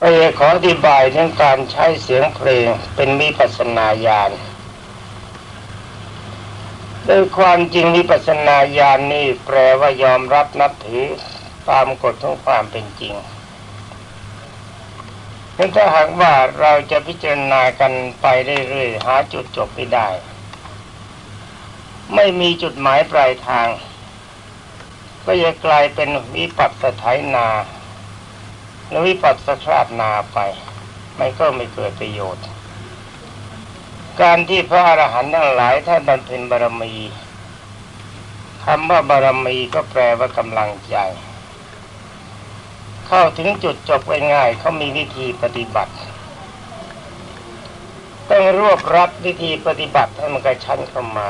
ก็จะขออธิบายถึงการใช้เสียงเพลงเป็นมิปัสนาญาณโดยความจริงมิปัสนาญาณนี่แปลว่ายอมรับนับถือตามกฎของความเป็นจริงถ้าหากว่าเราจะพิจารณากันไปเรื่อยๆหาจุดจบไม่ได้ ไม่มีจุดหมายปลายทาง ก็จะกลายเป็นวิปัสสไถนา หรือวิปัสสคราดนาไป มันก็ไม่เกิดประโยชน์ การที่พระอรหันต์ทั้งหลายท่านบำเพ็ญบารมีคำว่าบารมีก็แปลว่ากำลังใจ เข้าถึงจุดจบง่ายๆเขามีวิธีปฏิบัติ ต้องรวบรัดวิธีปฏิบัติให้มันกระชั้นเข้ามา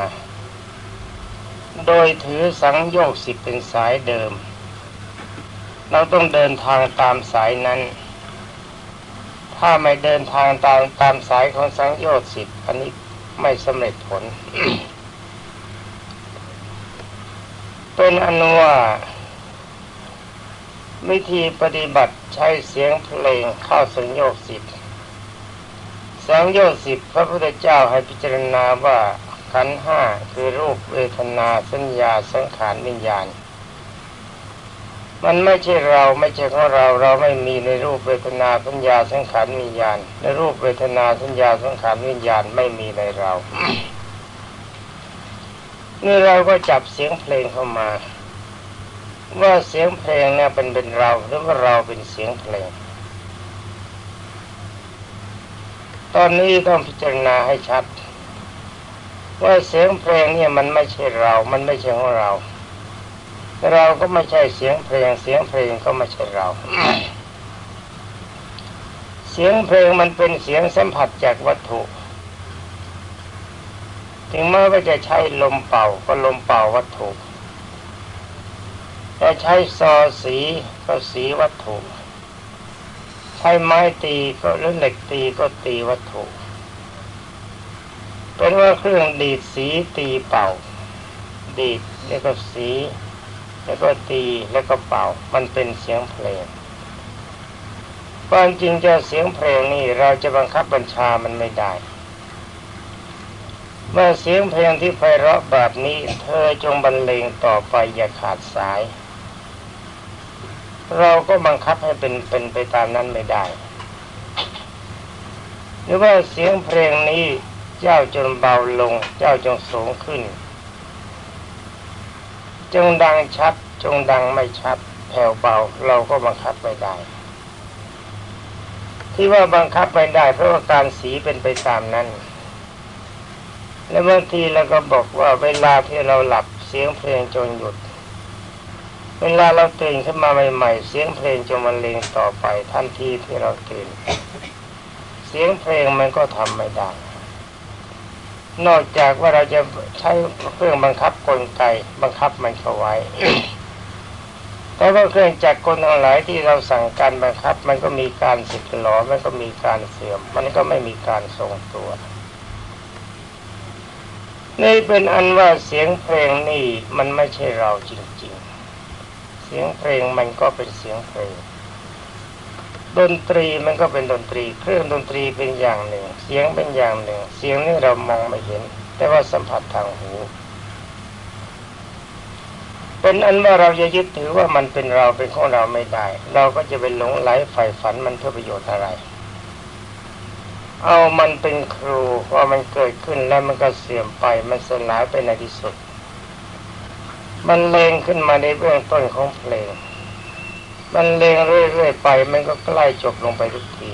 โดยถือสังโยคสิบเป็นสายเดิม เราต้องเดินทางตามสายนั้น ถ้าไม่เดินทางตามตามสายของสังโยชน์สิบอันนี้ไม่สำเร็จผล เป็นอนุว่าวิธีปฏิบัติใช้เสียงเพลงเข้าสังโยชน์สิบสังโยชน์สิบพระพุทธเจ้าให้พิจารณาว่าขันห้าคือรูปเวทนาสัญญาสังขารวิญญาณ มันไม่ใช่เราไม่ใช่ของเราเราไม่มีในรูปเวทนาสัญญาสังขารวิญญาณ ในรูปเวทนาสัญญาสังขารวิญญาณไม่มีในเรานี่เราก็จับเสียงเพลงเข้ามา ว่าเสียงเพลงเนี่ยเป็นเป็นเราหรือว่าเราเป็นเสียงเพลง ตอนนี้ต้องพิจารณาให้ชัด ว่าเสียงเพลงเนี่ยมันไม่ใช่เรา มันไม่ใช่ของเรา เราก็ไม่ใช่เสียงเพลง เสียงเพลงก็ไม่ใช่เรา เสียงเพลงมันเป็นเสียงสัมผัสจากวัตถุ ถึงแม้ว่าจะใช้ลมเป่าก็ลมเป่าวัตถุจะใช้ซอสีก็สีวัตถุ ใช้ไม้ตีก็หรือเหล็กตีก็ตีวัตถุเป็นว่าเครื่องดีดสีตีเป่า ดีดแล้วก็สี แล้วก็ตีแล้วก็เป่า มันเป็นเสียงเพลงความจริงจะเสียงเพลงนี่เราจะบังคับบัญชามันไม่ได้ เมื่อเสียงเพลงที่ไพเราะแบบนี้เธอจงบรรเลงต่อไปอย่าขาดสาย เราก็บังคับให้เป็นเป็นไปตามนั้นไม่ได้หรือว่าเสียงเพลงนี้เจ้าจนเบาลง เจ้าจงสูงขึ้น จงดังชัด จงดังไม่ชัดแผ่วเบาเราก็บังคับไม่ได้ ที่ว่าบังคับไม่ได้ เพราะว่าการสีเป็นไปตามนั้น และบางทีเราก็บอกว่าเวลาที่เราหลับเสียงเพลงจนหยุด เวลาเราตื่นขึ้นมาใหม่ๆ เสียงเพลงจะมันเลงต่อไปทันทีที่เราตื่น เสียงเพลงมันก็ทำไม่ได้ นอกจากว่าเราจะใช้เครื่องบังคับกลไก บังคับมันเข้าไว้ แต่ว่าเครื่องจักรกลทั้งหลายที่เราสั่งการบังคับ มันก็มีการสึกหลอมันก็มีการเสื่อม มันก็ไม่มีการทรงตัวนี่เป็นอันว่าเสียงเพลงนี่มันไม่ใช่เราจริง ๆ เสียงเพลงมันก็เป็นเสียงเพลง ดนตรีมันก็เป็นดนตรี เครื่องดนตรีเป็นอย่างหนึ่ง เสียงเป็นอย่างหนึ่ง เสียงนี่เรามองไม่เห็น แต่ว่าสัมผัสทางหู เป็นอันว่าเราจะยึดถือว่ามันเป็นเราเป็นของเราไม่ได้ เราก็จะเป็นหลงไหลใฝ่ฝันมันเพื่อประโยชน์อะไร เอามันเป็นครูว่ามันเกิดขึ้นแล้วมันก็เสื่อมไปมันสลายไปในที่สุด มันเลงขึ้นมาในเบื้องต้นของเพลง มันเลงเรื่อยๆไป มันก็ใกล้จบลงไปทุกที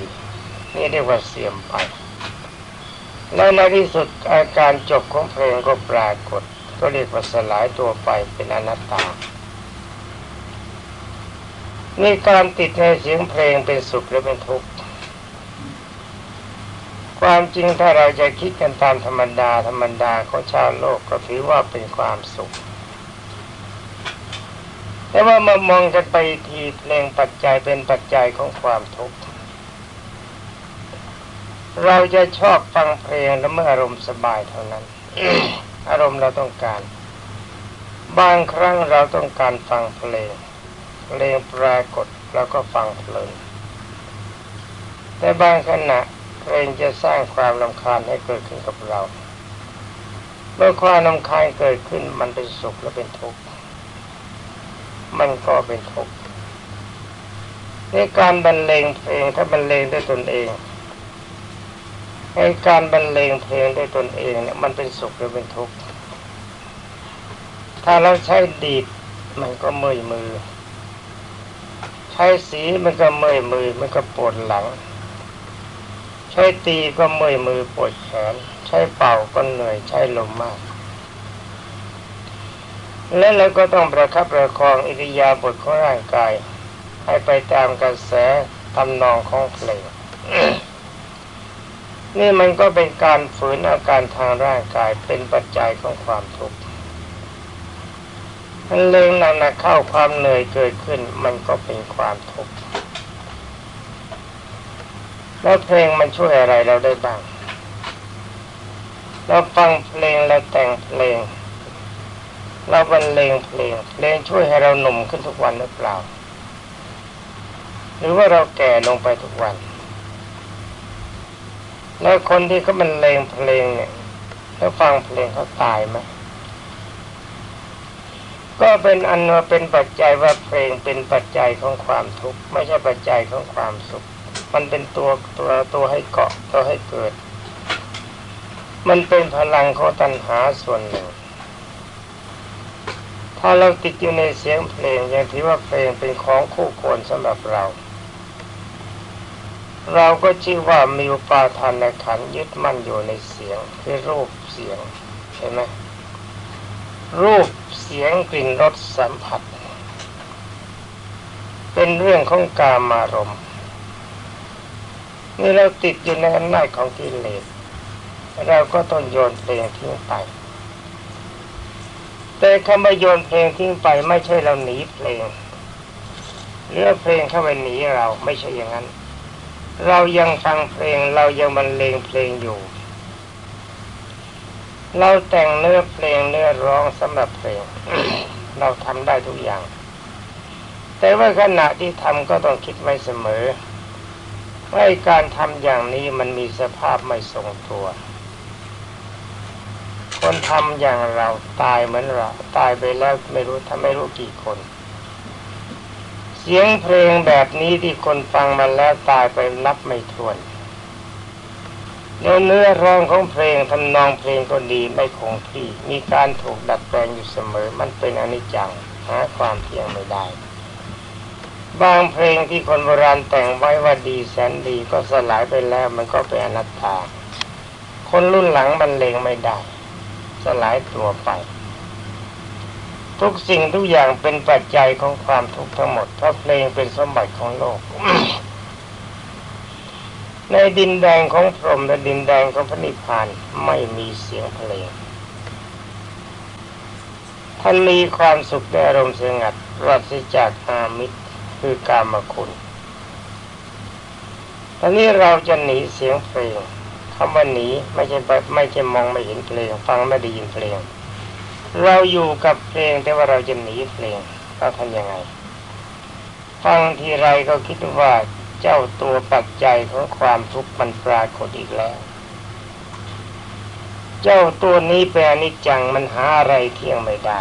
นี่เรียกว่าเสียมไป แล้วในที่สุดอาการจบของเพลงก็ปรากฏ ก็เรียกว่าสลายตัวไปเป็นอนัตตานี่การติดในเสียงเพลงเป็นสุขหรือเป็นทุกข์ ความจริงถ้าเราจะคิดกันตามธรรมดาธรรมดาของชาวโลกก็ถือว่าเป็นความสุข แต่ว่ามามองกันไปทีเพลงปัจจัยเป็นปัจจัยของความทุกข์เราจะชอบฟังเพลงแล้วเมื่ออารมณ์สบายเท่านั้นอารมณ์เราต้องการ บางครั้งเราต้องการฟังเพลงเพลงปรากฏเราก็ฟังเพลินแต่บางขณะเพลงจะสร้างความลำคาญให้เกิดขึ้นกับเรา เมื่อความลำคาญเกิดขึ้นมันเป็นสุขและเป็นทุกข์ มันก็เป็นทุกข์ในการบรรเลงเพลงถ้าบรรเลงด้วยตนเองในการบรรเลงเพลงด้วยตนเองเนี่ยมันเป็นสุขหรือเป็นทุกข์ถ้าเราใช้ดีดมันก็เมื่อยมือ ใช้สีมันก็เมื่อยมือมันก็ปวดหลัง ใช้ตีก็เมื่อยมือปวดแขนใช้เป่าก็เหนื่อยใช้ลมมาก และเราก็ต้องประคับประคองอิริยาบถของร่างกาย ให้ไปตามกระแสทำนองของเพลงนี่มันก็เป็นการฝืนอาการทางร่างกายเป็นปัจจัยของความทุกข์มันเลงหนักๆเข้าความเหนื่อยเกิดขึ้น มันก็เป็นความทุกข์แล้วเพลงมันช่วยอะไรเราได้บ้าง เราฟังเพลงเราแต่งเพลง เราบรรเลงเพลงเพลงช่วยให้เราหนุ่มขึ้นทุกวันหรือเปล่า หรือว่าเราแก่ลงไปทุกวัน แล้วคนที่เขาบรรเลงเพลงเนี่ยแล้วฟังเพลงเขาตายไหมก็เป็นอันว่าเป็นปัจจัยว่าเพลงเป็นปัจจัยของความทุกข์ไม่ใช่ปัจจัยของความสุข มันเป็นตัวตัวตัวให้เกาะตัวให้เกิด มันเป็นพลังของตัณหาส่วนหนึ่ง ถ้าเราติดอยู่ในเสียงเพลงยังถือว่าเพลงเป็นของคู่ควรสำหรับเรา เราก็ชื่อว่ามีอุปาทานในขันยึดมั่นอยู่ในเสียงคือรูปเสียงใช่ไหมรูปเสียงกลิ่นรสสัมผัส เป็นเรื่องของกามารมณ์นี่เราติดอยู่ในอำนาจของกิเลสเราก็ต้องโยนเพลงทิ้งไป แต่คำว่าโยนเพลงทิ้งไปไม่ใช่เราหนีเพลงเรือกเพลงเข้าไปหนีเราไม่ใช่อย่างนั้น เรายังฟังเพลงเรายังบรรเลงเพลงอยู่ เราแต่งเนื้อเพลงเนื้อร้องสำหรับเพลง เราทำได้ทุกอย่าง แต่ว่าขณะที่ทำก็ต้องคิดไว้เสมอว่าการทำอย่างนี้มันมีสภาพไม่ทรงตัว คนทำอย่างเราตายเหมือนเรา ตายไปแล้วไม่รู้ทำไม่รู้กี่คน เสียงเพลงแบบนี้ที่คนฟังมาแล้วตายไปนับไม่ถ้วนแล้วเนื้อร้องของเพลงทำนองเพลงก็ดีไม่คงที่ มีการถูกดัดแปลงอยู่เสมอ มันเป็นอนิจจังหาความเที่ยงไม่ได้บางเพลงที่คนโบราณแต่งไว้ว่าดีแสนดีก็สลายไปแล้วมันก็เป็นอนัตตา คนรุ่นหลังบรรเลงไม่ได้ สลายตัวไป ทุกสิ่งทุกอย่างเป็นปัจจัยของความทุกข์ทั้งหมดเพราะเพลงเป็นสมบัติของโลก ในดินแดงของพรหมและดินแดงของพระนิพพานไม่มีเสียงเพลงท่านมีความสุขในอารมณ์สงัดราศจากอามิตรคือกามคุณตอนนี้เราจะหนีเสียงเพลง คำว่าหนีไม่ใช่ไม่ใช่มองไม่เห็นเพลง ฟังไม่ได้ยินเพลง เราอยู่กับเพลงแต่ว่าเราจะหนีเพลงเราทำยังไง ฟังทีไรก็คิดว่าเจ้าตัวปัจจัยของความทุกข์มันปรากฏอีกแล้ว เจ้าตัวนี้เป็นอนิจจังมันหาอะไรเที่ยงไม่ได้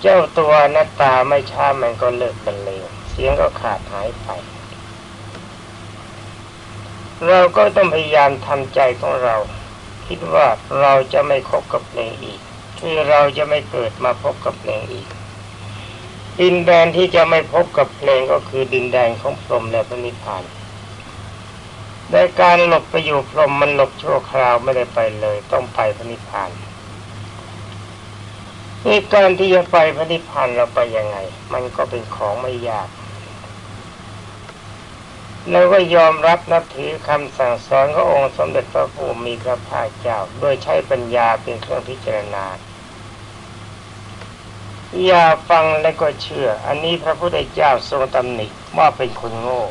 เจ้าตัวหน้าตาไม่ช้ามันก็เลิกบรรเลงเสียงก็ขาดหายไป เราก็ต้องพยายามทำใจของเรา คิดว่าเราจะไม่คบกับเพลงอีกคือเราจะไม่เกิดมาพบกับเพลงอีก ดินแดนที่จะไม่พบกับเพลงก็คือดินแดนของพรหมและพระนิพพานในการหลบไปอยู่พรหมมันหลบชั่วคราวไม่ได้ไปเลย ต้องไปพระนิพพานนี่การที่จะไปพระนิพพานเราไปยังไง มันก็เป็นของไม่ยาก เราก็ยอมรับนับถือคำสั่งสอนขององค์สมเด็จพระผู้มีพระภาคเจ้า โดยใช้ปัญญาเป็นเครื่องพิจารณา อย่าฟังแล้วก็เชื่อ อันนี้พระพุทธเจ้าทรงตำหนิว่าเป็นคนโง่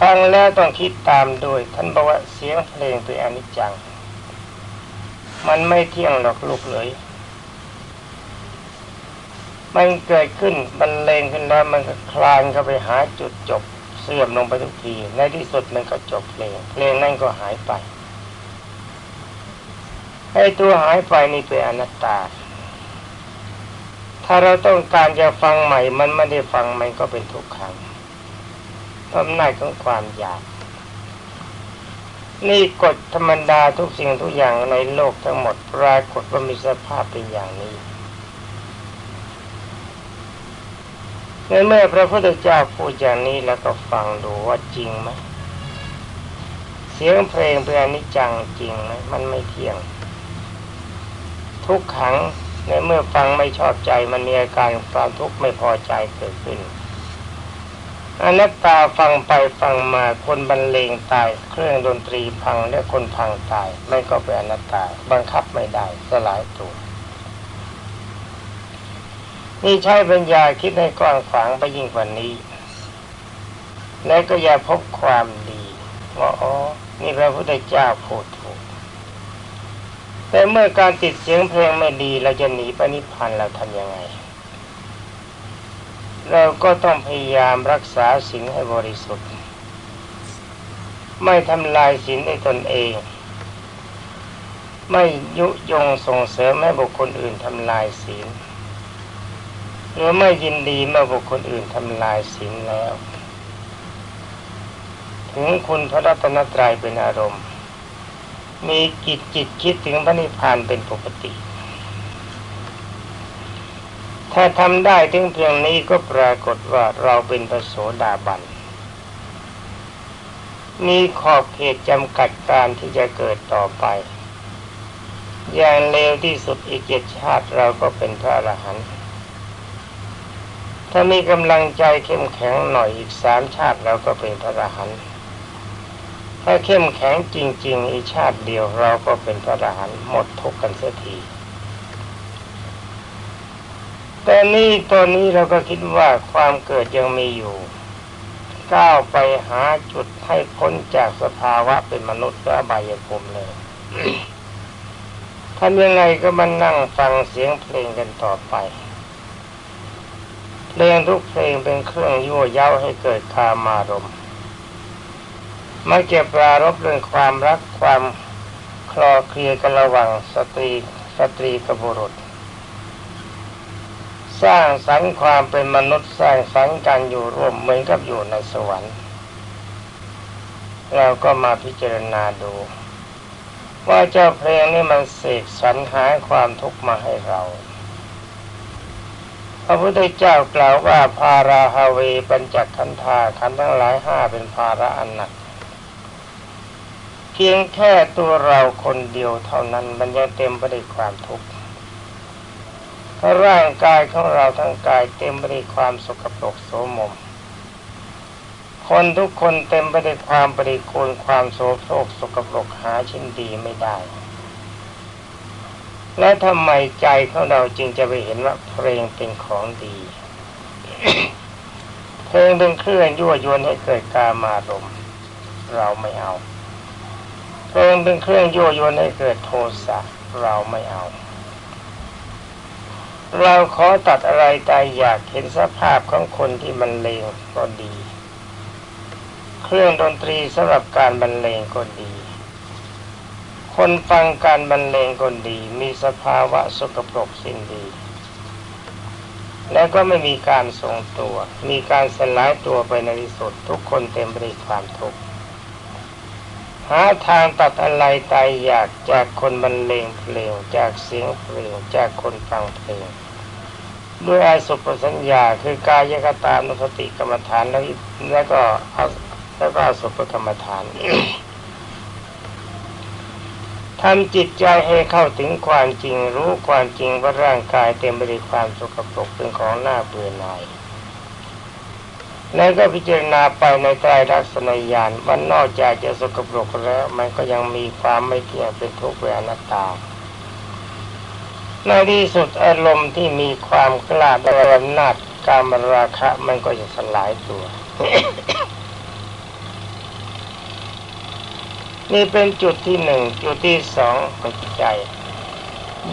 ฟังแล้วต้องคิดตามด้วยท่านบอกว่าเสียงเพลงเป็นอนิจจัง มันไม่เที่ยงหรอกลูกเลย มันเกิดขึ้นบรรเลงขึ้นแล้วมันก็คลานเข้าไปหาจุดจบ เสื่อมลงไปทุกที ในที่สุดมันก็จบเพลงเพลงนั่นก็หายไปไอ้ตัวหายไปนี่เป็นอนัตตา ถ้าเราต้องการจะฟังใหม่ มันไม่ได้ฟังมันก็เป็นทุกขังอำนาของความอยาก นี่กฎธรรมดาทุกสิ่งทุกอย่างในโลกทั้งหมดปรากฏว่ามีสภาพเป็นอย่างนี้ ในเมื่อพระพุทธเจ้าพูดอย่างนี้แล้วก็ฟังดูว่าจริงไหมเสียงเพลงเป็นอนิจจังจริงไหมมันไม่เที่ยง ทุกขังในเมื่อฟังไม่ชอบใจมันมีอาการความทุกข์ไม่พอใจเกิดขึ้นอนัตตาฟังไปฟังมาคนบรรเลงตาย เครื่องดนตรีพังและคนพังตาย ไม่ก็เป็นอนัตตา บังคับไม่ได้สลายตัว นี่ใช้ปัญญาคิดให้กว้างขวางไปยิ่งกว่านี้ และก็อย่าพบความดีว่าอ๋อ นี่พระพุทธเจ้าพูดถูก แต่เมื่อการติดเสียงเพลงไม่ดีเราจะหนีไปนิพพานเราทำยังไง เราก็ต้องพยายามรักษาศีลให้บริสุทธิ์ ไม่ทำลายศีลในตนเองไม่ยุยงส่งเสริมให้บุคคลอื่นทำลายศีล หรือไม่ยินดีเมื่อบุคคลอื่นทำลายศีลแล้ว ถึงคุณพระรัตนตรัยเป็นอารมณ์ มีกิจจิตคิดถึงพระนิพพานเป็นปกติ ถ้าทำได้ถึงเพียงนี้ก็ปรากฏว่าเราเป็นพระโสดาบันมีขอบเขตจำกัดการที่จะเกิดต่อไป อย่างเร็วที่สุดอีกเจ็ดชาติเราก็เป็นพระอรหันต์ ถ้ามีกำลังใจเข้มแข็งหน่อยอีกสามชาติเราก็เป็นพระอรหันต์ถ้าเข้มแข็งจริง ๆ อีกชาติเดียวเราก็เป็นพระอรหันต์หมดทุกข์กันเสียทีแต่นี่ตอนนี้เราก็คิดว่าความเกิดยังมีอยู่ ก้าวไปหาจุดให้พ้นจากสภาวะเป็นมนุษย์และบายภูมิเลยทำยังไงก็มานั่งฟังเสียงเพลงกันต่อไป เพลงทุกเพลงเป็นเครื่องยั่วเย้าให้เกิดคามารมมาเก็บปรารบเรื่องความรักความคลอเคลียกันระหว่างสตรีสตรีกับบุรุษ สร้างสรรค์ความเป็นมนุษย์สร้างสรรค์การอยู่ร่วมเหมือนกับอยู่ในสวรรค์เราก็มาพิจารณาดู ว่าเจ้าเพลงนี้มันเสกสรรหาความทุกข์มาให้เรา พระพุทธเจ้ากล่าวว่าพาราฮาเวปัญจขันธาขันทั้งหลายห้าเป็นภาระอันหนัก เพียงแค่ตัวเราคนเดียวเท่านั้นมันยังเต็มไปด้วยความทุกข์พระร่างกายของเราทั้งกายเต็มไปด้วยความสกปรกโสมม คนทุกคนเต็มไปด้วยความปริกูลความโสโครกสกปรกหาชิ้นดีไม่ได้ และทำไมใจของเราจึงจะไปเห็นว่าเพลงเป็นของดี เพลงเป็นเครื่องยั่วยวนให้เกิดการมารมเราไม่เอา เพลงเป็นเครื่องยั่วยวนให้เกิดโทสะเราไม่เอา เราขอตัดอะไรตายอยากเห็นสภาพของคนที่มันเลงก็ดี เครื่องดนตรีสำหรับการบรรเลงก็ดี คนฟังการบรรเลงคนดี มีสภาวะสกปรกสิ้นดี และก็ไม่มีการทรงตัว มีการสลายตัวไปในที่สุดทุกคนเต็มไปด้วยความทุกข์หาทางตัดอะไรตายอยากจากคนบรรเลงเพลงจากเสียงเพลงจากคนฟังเพลงด้วยอาสุปสัญญาคือกายกตานุสติกรรมฐานแล้วแล้วก็แล้วก็สุปกรรมฐาน ทำจิตใจให้เข้าถึงความจริงรู้ความจริงว่าร่างกายเต็มไปด้วยความสกปรกเป็นของหน้าเบื่อหน่ายแล้วก็พิจารณาไปในใจรักษณญาณมันนอกจากจะสกปรกแล้ว มันก็ยังมีความไม่เที่ยงเป็นทุกข์เป็นอนัตตาในที่สุดอารมณ์ที่มีความกล้าและอำนาจการมราคะมันก็จะสลายตัว นี่เป็นจุดที่หนึ่งจุดที่สองของใจ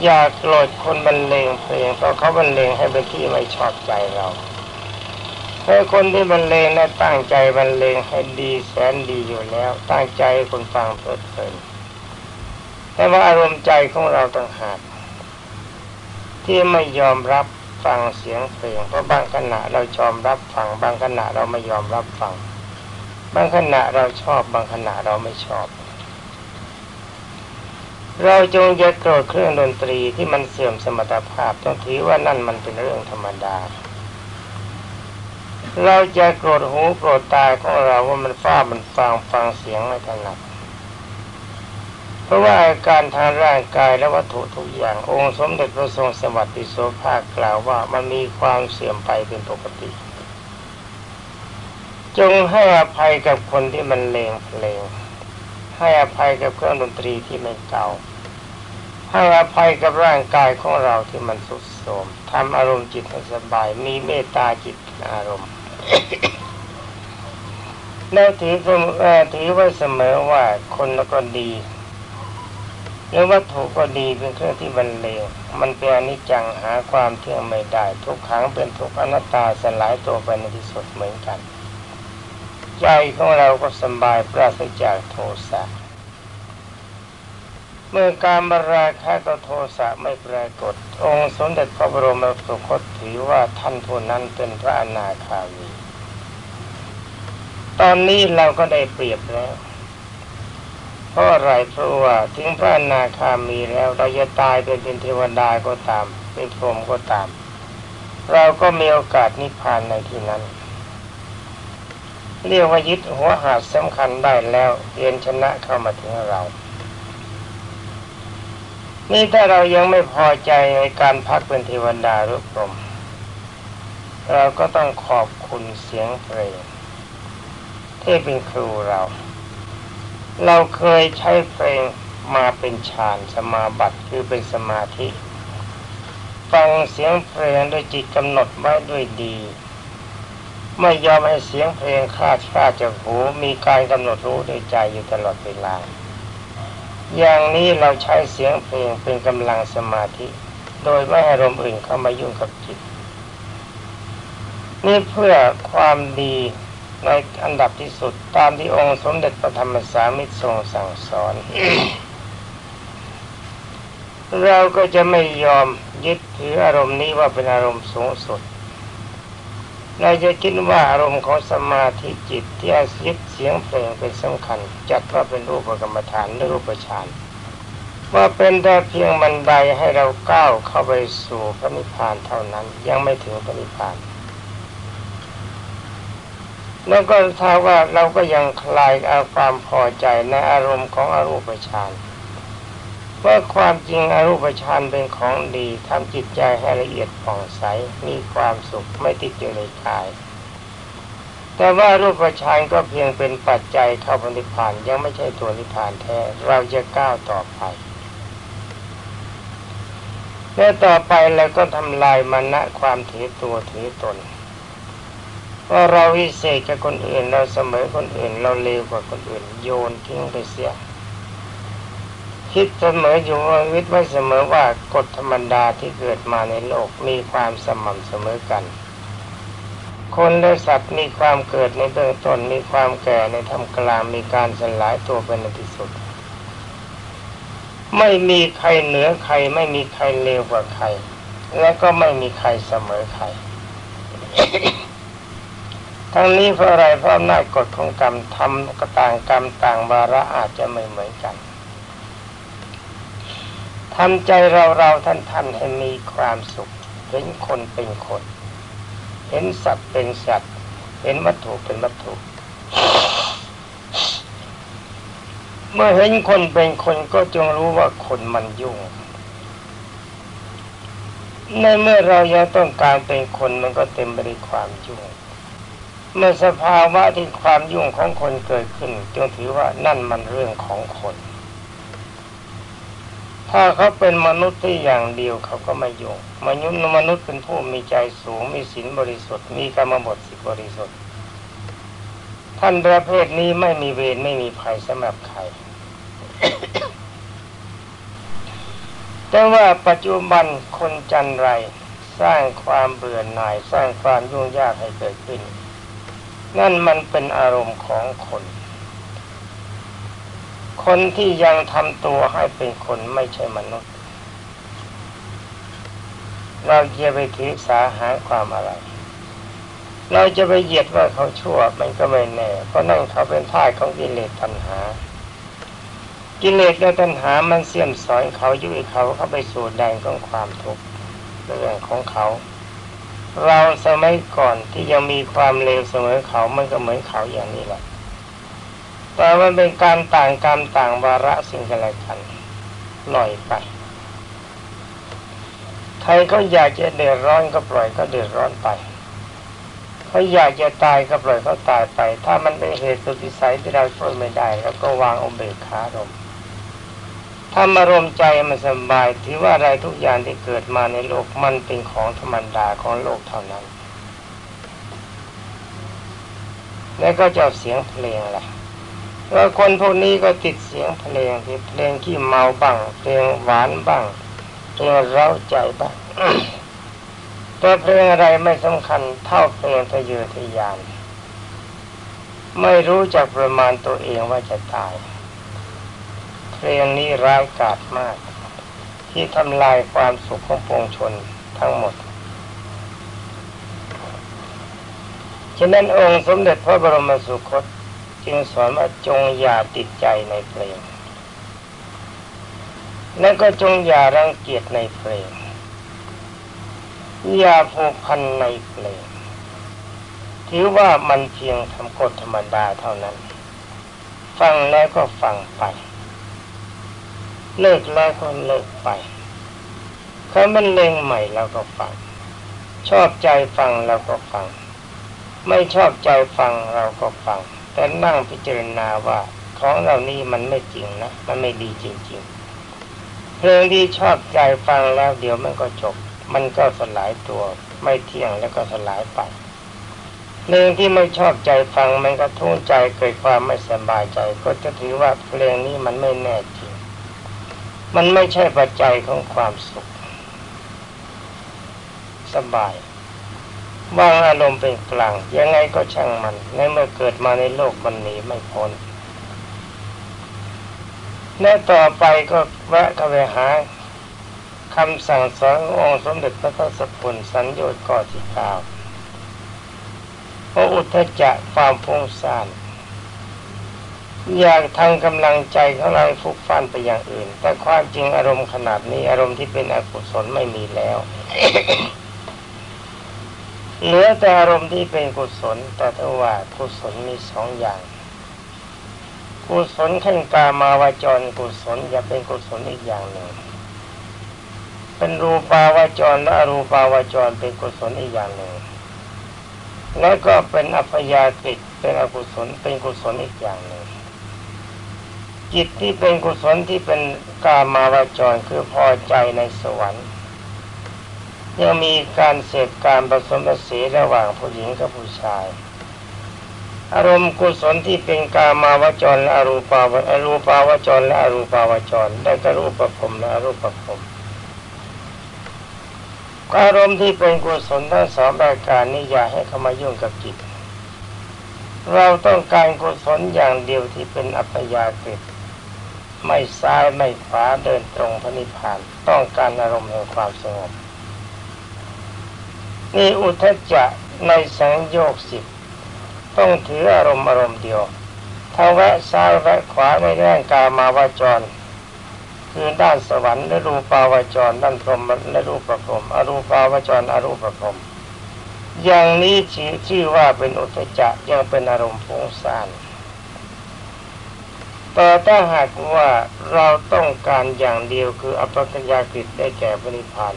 อย่าโกรธคนบรรเลงเพลงเพราะเขาบรรเลงให้เป็นที่ไม่ชอบใจเราถ้าคนที่บรรเลงนะตั้งใจบรรเลงให้ดีแสนดีอยู่แล้ว ตั้งใจคนฟังเพลิดเพลินแต่ว่าอารมณ์ใจของเราต่างหากที่ไม่ยอมรับฟังเสียงเพลงเพราะบางขณะเรายอมรับฟังบางขณะเราไม่ยอมรับฟัง บางขณะเราชอบบางขณะเราไม่ชอบ เราจงอย่าโกรธเครื่องดนตรีที่มันเสื่อมสมรรถภาพต้องถือว่านั่นมันเป็นเรื่องธรรมดา เราจะโกรธหูโกรธตาของเราว่ามันฟ้ามันฟังฟังเสียงไม่ถนัดเพราะว่าอาการทางร่างกายและวัตถุทุกอย่างองค์สมเด็จพระทรงสวัสดิโสภาคกล่าวว่ามันมีความเสื่อมไปเป็นปกติ จงให้อภัยกับคนที่มันเลงเพลง ให้อภัยกับเครื่องดนตรีที่ไม่เก่า ให้อภัยกับร่างกายของเราที่มันสุดโทรมทำอารมณ์จิตให้สบาย มีเมตตาจิตอารมณ์แล้วถือถือไว้เสมอว่าคนก็ดีหรือวัตถุก็ดีเป็นเครื่องที่บรรเลงมันเป็นอนิจจังหาความเที่ยงไม่ได้ ทุกขังเป็นทุกอนัตตาสลายตัวไปในที่สุดเหมือนกัน ใจของเราก็สบายปราศจากโทสะ เมื่อการบราคะก็โทสะไม่ปรากฏ องค์สมเด็จพระบรมสุคตถือว่าท่านผู้นั้นเป็นพระอนาคามี ตอนนี้เราก็ได้เปรียบแล้วเพราะอะไรเพราะว่าถึงพระอนาคามีแล้วเราจะตายเป็นเป็นเทวดาก็ตาม เป็นพรหมก็ตาม เราก็มีโอกาสนิพพานในที่นั้น เรียกว่ายึดหัวหาดสำคัญได้แล้วเรียนชนะเข้ามาถึงเรา นี่ถ้าเรายังไม่พอใจในการพักเป็นเทวดาหรือพรหมเราก็ต้องขอบคุณเสียงเพลงที่เป็นครูเรา เราเคยใช้เพลงมาเป็นฌานสมาบัติคือเป็นสมาธิ ฟังเสียงเพลงด้วยจิตกำหนดไว้ด้วยดี ไม่ยอมให้เสียงเพลงคลาดคลาดจากหูมีการกำหนดรู้ด้วยใจอยู่ตลอดเวลา อย่างนี้เราใช้เสียงเพลงเป็นกำลังสมาธิ โดยไม่ให้อารมณ์อื่นเข้ามายุ่งกับจิต นี่เพื่อความดีในอันดับที่สุดตามที่องค์สมเด็จพระธรรมสามิตรทรงสั่งสอน เราก็จะไม่ยอมยึดถืออารมณ์นี้ว่าเป็นอารมณ์สูงสุด เราจะคิดว่าอารมณ์ของสมาธิจิตที่อาศัยเสียงเพลงเป็นสำคัญ จัดว่าเป็นรูปกรรมฐานหรือรูปฌานว่าเป็นแต่เพียงบันไดให้เราก้าวเข้าไปสู่พระนิพพานเท่านั้นยังไม่ถึงพระนิพพาน แล้วก็ถ้าว่าเราก็ยังคลายเอาความพอใจในอารมณ์ของอรูปฌาน ว่าความจริงอรูปฌานเป็นของดีทำจิตใจให้ละเอียดผ่องใสมีความสุขไม่ติดอยู่ในกาย แต่ว่ารูปฌานก็เพียงเป็นปัจจัยเข้าพระนิพพานยังไม่ใช่ตัวนิพพานแท้เราจะก้าวต่อไปและต่อไปเราก็ทำลายมานะความถือตัวถือตนว่าเราวิเศษกับคนอื่นเราเสมอคนอื่นเราเลวกว่าคนอื่น โยนทิ้งไปเสีย คิดเสมออยู่ว่าวิทย์ไว้เสมอว่ากฎธรรมดาที่เกิดมาในโลกมีความสม่ำเสมอกัน คนและสัตว์มีความเกิดในเบื้องต้นมีความแก่ในทำกลางมีการสลายตัวเป็นในที่สุด ไม่มีใครเหนือใครไม่มีใครเลวกว่าใคร และก็ไม่มีใครเสมอใครทั้งนี้เพราะอะไรเพราะอำนาจกฎของกรรมทำกต่างกรรมต่างวาระอาจจะไม่เหมือนกัน ทำใจเราเราท่านท่านให้มีความสุข เห็นคนเป็นคน เห็นสัตว์เป็นสัตว์ เห็นวัตถุเป็นวัตถุ เมื่อเห็นคนเป็นคนก็จงรู้ว่าคนมันยุ่ง ในเมื่อเรายังต้องการเป็นคนมันก็เต็มไปด้วยความยุ่ง เมื่อสภาวะที่ความยุ่งของคนเกิดขึ้นจงถือว่านั่นมันเรื่องของคน ถ้าเขาเป็นมนุษย์ที่อย่างเดียวเขาก็ไม่ยุ่งมนุษย์มนุษย์เป็นผู้มีใจสูง มีศีลบริสุทธิ์ มีกรรมบทสิบริสุทธิ์ ท่านประเภทนี้ไม่มีเวรไม่มีภัยสำหรับใคร แต่ว่าปัจจุบันคนจันไรสร้างความเบื่อหน่ายสร้างความยุ่งยากให้เกิดขึ้น นั่นมันเป็นอารมณ์ของคน คนที่ยังทำตัวให้เป็นคนไม่ใช่มนุษย์ เราจะไปถือสาหาความอะไร เราจะไปเหยียดว่าเขาชั่วมันก็ไม่แน่ เพราะนั่นเขาเป็นท่ายของกิเลสตัณหา กิเลสและตัณหามันเสี่ยมสอนเขายุ่ยเขาเข้าไปสู่แดนของความทุกข์เรื่องของเขา เราสมัยก่อนที่ยังมีความเลวเสมอเขามันก็เหมือนเขาอย่างนี้แหละ แต่มันเป็นการต่างกรรมต่างวาระสิ่งกันและกันปล่อยไปใครก็อยากจะเดือดร้อนก็ปล่อยก็เดือดร้อนไปเขาอยากจะตายก็ปล่อยเขาตายไป ถ้ามันเป็นเหตุสุดวิสัยที่เราช่วยไม่ได้แล้วก็วางอุเบกขาลงถ้ามารมใจมันสบายถือว่าอะไรทุกอย่างที่เกิดมาในโลกมันเป็นของธรรมดาของโลกเท่านั้น แล้วก็จะเสียงเพลงอะไร แล้วคนพวกนี้ก็ติดเสียงเพลงที่เพลงที่เมาบ้างเพลงหวานบ้างเพลงเร้าใจบ้างตัวเพลงอะไรไม่สำคัญเท่าเพลงทะเยอทะยาน ไม่รู้จักประมาณตัวเองว่าจะตาย เพลงนี้ร้ายกาจมาก ที่ทำลายความสุขของปวงชนทั้งหมดฉะนั้นองค์สมเด็จพระบรมสุคต จึงสอนว่าจงอย่าติดใจในเพลง และก็จงอย่ารังเกียจในเพลง อย่าผูกพันในเพลง ถือว่ามันเพียงทำกฎธรรมดาเท่านั้น ฟังแล้วก็ฟังไป เลิกแล้วก็เลิกไปเขามันเลงใหม่เราก็ฟัง ชอบใจฟังเราก็ฟัง ไม่ชอบใจฟังเราก็ฟัง แต่นั่งพิจารณาว่าของเหล่านี้มันไม่จริงนะ มันไม่ดีจริง ๆ เพลงที่ชอบใจฟังแล้วเดี๋ยวมันก็จบ มันก็สลายตัว ไม่เที่ยงแล้วก็สลายไปเพลงที่ไม่ชอบใจฟังมันก็ทุ่งใจเกิดความไม่สบายใจ ก็จะถือว่าเพลงนี้มันไม่แน่จริง มันไม่ใช่ปัจจัยของความสุข สบาย วางอารมณ์เป็นกลาง ยังไงก็ช่างมัน ในเมื่อเกิดมาในโลกมันหนีไม่พ้นและต่อไปก็แวะเข้าไปหาคำสั่งสอนองค์สมเด็จพระทศพลสัญญต์ก่อที่เก้าพระอุทธจักความพุ่งซ่านอยากทำกำลังใจของเราฟุกฟันไปอย่างอื่น แต่ความจริงอารมณ์ขนาดนี้อารมณ์ที่เป็นอกุศลไม่มีแล้ว เหลือแต่อารมณ์ที่เป็นกุศล แต่ถ้าว่ากุศลมีสองอย่าง กุศลขั้นกามาวาจรกุศลอย่าเป็นกุศลอีกอย่างหนึ่ง เป็นรูปาวาจรและอรูปาวาจรเป็นกุศลอีกอย่างหนึ่ง แล้วก็เป็นอัพยาติเป็นอกุศลเป็นกุศลอีกอย่างหนึ่งจิตที่เป็นกุศลที่เป็นกามาวาจรคือพอใจในสวรรค์ ยังมีการเสพการผสมผสานระหว่างผู้หญิงกับผู้ชาย อารมณ์กุศลที่เป็นกามาวจรและอรูปาวอรูปาวจรและอรูปาวจร ได้กรูปภพและอรูปภพอารมณ์ที่เป็นกุศลทั้งสองรายการนี้อย่าให้เข้ามายุ่งกับจิต เราต้องการกุศลอย่างเดียวที่เป็นอัปยาเกิดไม่ซ้ายไม่ขวาเดินตรงพระนิพพาน ต้องการอารมณ์แห่งความสงบ นี่อุทจจะในสังโยกสิบต้องถืออารมณ์อารมณ์เดียวถ้าแวะซ้ายแวะขวาในร่างกามาวาจร คือด้านสวรรค์และรูปาวาจร ด้านพรหมและรูปประพรมอรูปาวาจรอรูปประพรมอย่างนี้ชื่อชื่อว่าเป็นอุทจจะยังเป็นอารมณ์ฟุ้งซ่านแต่ถ้าหากว่าเราต้องการอย่างเดียวคืออัปปกยากฤตได้แก่ปณิพาน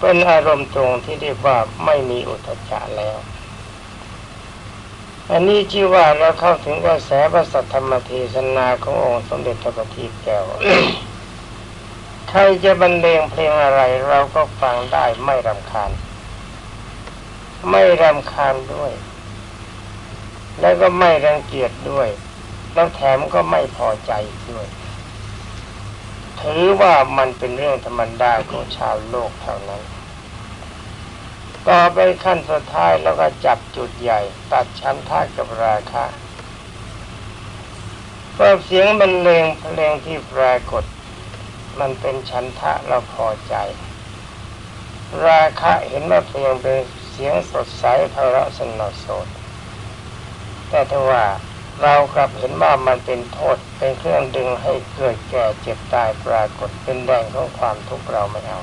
เป็นอารมณ์ตรงที่เรียกว่าไม่มีอุทจจะแล้ว อันนี้ชื่อว่าเราเข้าถึงกระแสพระสัทธรรมเทศนาขององค์สมเด็จพระบัณฑิตแก้วใครจะบรรเลงเพลงอะไรเราก็ฟังได้ไม่รำคาญ ไม่รำคาญด้วย แล้วก็ไม่รังเกียจด้วย แล้วแถมก็ไม่พอใจด้วย ถือว่ามันเป็นเรื่องธรรมดาของชาวโลกเท่านั้น ต่อไปขั้นสุดท้ายแล้วก็จับจุดใหญ่ ตัดชั้นท่ากับราคะเปิดเสียงบรรเลงเพลงที่ปรากฏ มันเป็นชั้นทะเราพอใจ ราคะเห็นว่าเพลงเป็นเสียงสดใสไพเราะสนอสดแต่ถ้าว่า เรากลับเห็นว่ามันเป็นโทษเป็นเครื่องดึงให้เกิดแก่เจ็บตายปรากฏเป็นแดงของความทุกข์เราไม่เอา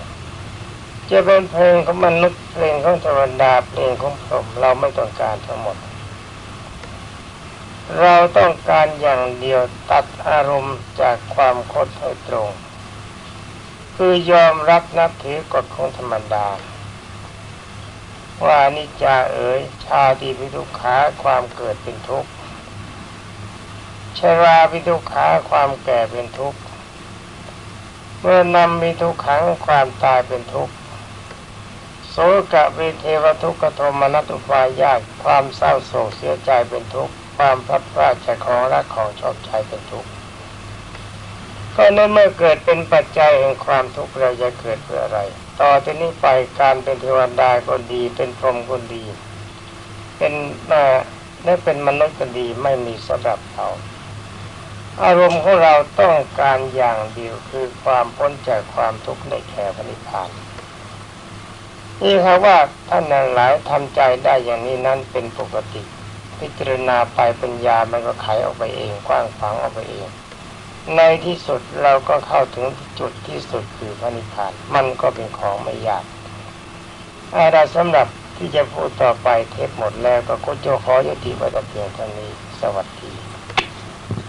จะเป็นเพลงของมนุษย์เพลงของเทวดาเพลงของพรหมเราไม่ต้องการทั้งหมด เราต้องการอย่างเดียวตัดอารมณ์จากความคดให้ตรง คือยอมรับนับถือกฎของธรรมดาว่านิจจาเอ๋ยชาติพิทุกขาความเกิดเป็นทุกข์ ชราพิทุกขาความแก่เป็นทุกข์ เมื่อนำมีทุกขังความตายเป็นทุกข์โสกะวิเทวทุกขโทมนัตุปายาตความเศร้าโศกเสียใจเป็นทุกข์ ความพัดพรากจากของรักของชอบใจเป็นทุกข์ก็นั้นเมื่อเกิดเป็นปัจจัยแห่งความทุกข์เราจะเกิดเพื่ออะไร ต่อจากนี้ไปการเป็นเทวดาก็ดีเป็นพรหมก็ดี เป็นมาและเป็นมนุษย์ก็ดีไม่มีสำหรับเรา อารมณ์ของเราต้องการอย่างเดียวคือความพ้นจากความทุกข์ในแก่พระนิพพานนี่ครับว่าท่านนั้นหลายทำใจได้อย่างนี้นั้นเป็นปกติ พิจารณาไปปัญญามันก็ไขออกไปเองกว้างขวางออกไปเอง ในที่สุดเราก็เข้าถึงจุดที่สุดคือพระนิพพาน มันก็เป็นของไม่ยากอะไรสำหรับที่จะพูดต่อไปเทปหมดแล้วก็โคจขอยุติไว้แต่เพียงเท่านี้สวัสดี